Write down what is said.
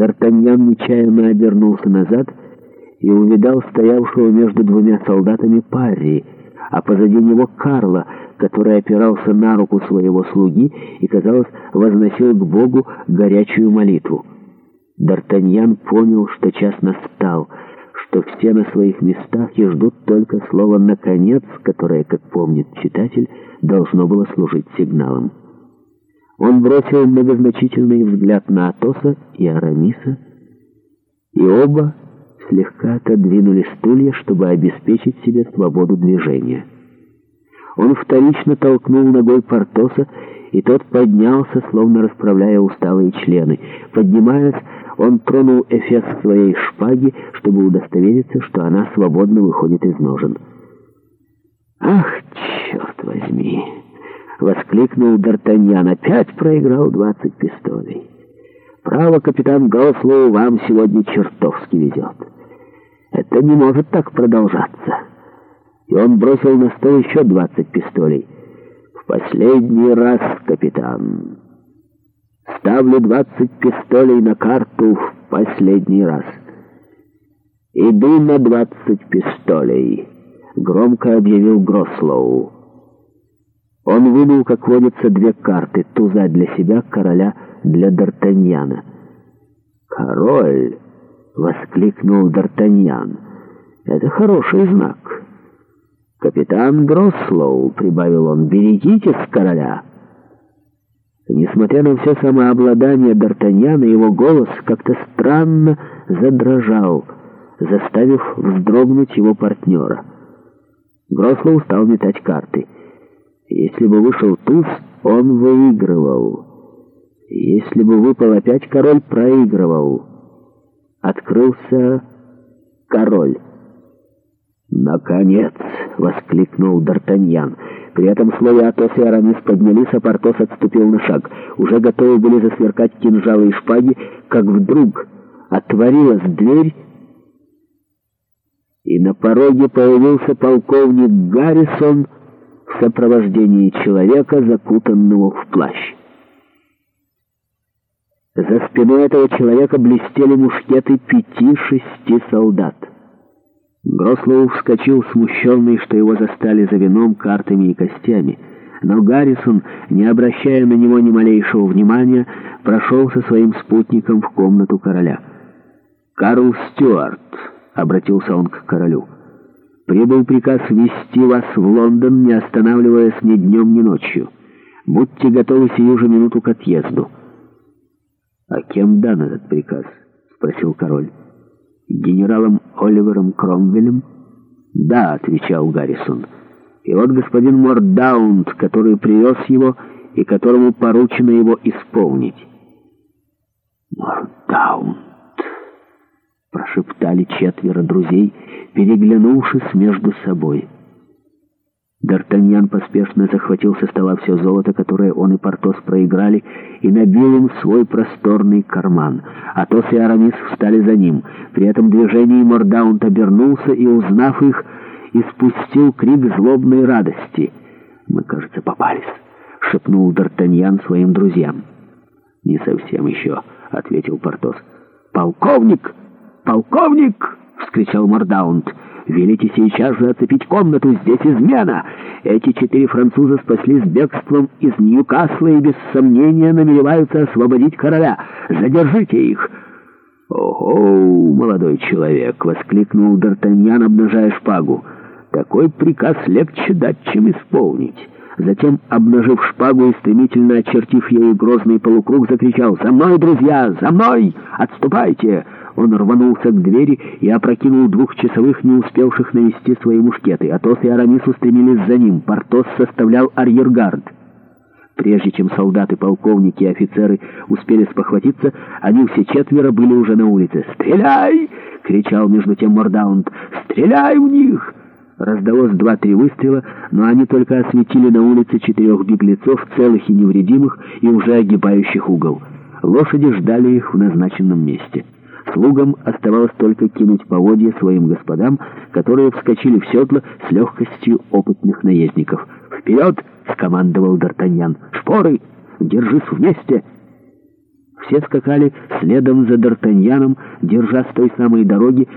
Д'Артаньян нечаянно обернулся назад и увидал стоявшего между двумя солдатами Парри, а позади него Карла, который опирался на руку своего слуги и, казалось, возносил к Богу горячую молитву. Д'Артаньян понял, что час настал, что все на своих местах и ждут только слово «наконец», которое, как помнит читатель, должно было служить сигналом. Он бросил многозначительный взгляд на Атоса и Арамиса, и оба слегка отодвинули стулья, чтобы обеспечить себе свободу движения. Он вторично толкнул ногой Портоса, и тот поднялся, словно расправляя усталые члены. Поднимаясь, он тронул эфес своей шпаги, чтобы удостовериться, что она свободно выходит из ножен. «Ах, черт возьми!» воскликнул Д'Артаньян. «Опять проиграл двадцать пистолей. Право, капитан Гослоу, вам сегодня чертовски везет. Это не может так продолжаться». И он бросил на стол еще двадцать пистолей. «В последний раз, капитан, ставлю двадцать пистолей на карту в последний раз. Иду на двадцать пистолей», — громко объявил Грослоу. Он вынул, как водится, две карты, туза для себя, короля для Д'Артаньяна. «Король!» — воскликнул Д'Артаньян. «Это хороший знак». «Капитан Грослоу», — прибавил он, — «берегитесь короля». Несмотря на все самообладание Д'Артаньяна, его голос как-то странно задрожал, заставив вздрогнуть его партнера. Грослоу стал метать карты — если бы вышел туз, он выигрывал. Если бы выпал опять король, проигрывал. Открылся король. «Наконец!» — воскликнул Д'Артаньян. При этом слове Атос и Арамис поднялись, а Портос отступил на шаг. Уже готовы были засверкать кинжалы и шпаги, как вдруг отворилась дверь, и на пороге появился полковник Гаррисон — сопровождении человека, закутанного в плащ. За спиной этого человека блестели мушкеты пяти-шести солдат. Грослоу вскочил, смущенный, что его застали за вином, картами и костями. Но Гаррисон, не обращая на него ни малейшего внимания, прошел со своим спутником в комнату короля. «Карл Стюарт», — обратился он к королю, — прибыл приказ вести вас в Лондон, не останавливаясь ни днем, ни ночью. Будьте готовы сию же минуту к отъезду». «А кем дан этот приказ?» — спросил король. «Генералом Оливером Кромвелем?» «Да», — отвечал Гаррисон. «И вот господин Мордаунд, который привез его и которому поручено его исполнить». «Мордаунд!» прошептали четверо друзей, переглянувшись между собой. Д'Артаньян поспешно захватил со стола все золото, которое он и Портос проиграли, и набил им свой просторный карман. Атос и Арамис встали за ним. При этом движении Мордаунт обернулся и, узнав их, испустил крик злобной радости. «Мы, кажется, попались», — шепнул Д'Артаньян своим друзьям. «Не совсем еще», — ответил Портос. «Полковник!» «Полковник!» — вскричал Мордаунд. «Велите сейчас же оцепить комнату, здесь измена! Эти четыре француза спаслись бегством из Ньюкасла и без сомнения намереваются освободить короля. Задержите их!» «Ого, молодой человек!» — воскликнул Д'Артаньян, обнажая шпагу. «Такой приказ легче дать, чем исполнить!» Затем, обнажив шпагу и стремительно очертив ею грозный полукруг, закричал «За мной, друзья! За мной! Отступайте!» Он рванулся к двери и опрокинул двух часовых, не успевших навести свои мушкеты. Атос и Арамис устремились за ним. Портос составлял арьергард. Прежде чем солдаты, полковники и офицеры успели спохватиться, они все четверо были уже на улице. «Стреляй!» — кричал между тем Мордаунд. «Стреляй в них!» Раздалось два-три выстрела, но они только осветили на улице четырех беглецов, целых и невредимых, и уже огибающих угол. Лошади ждали их в назначенном месте. Слугам оставалось только кинуть поводья своим господам, которые вскочили в седла с легкостью опытных наездников. «Вперед!» — скомандовал Д'Артаньян. «Шпоры! Держись вместе!» Все скакали следом за Д'Артаньяном, держа с той самой дороги,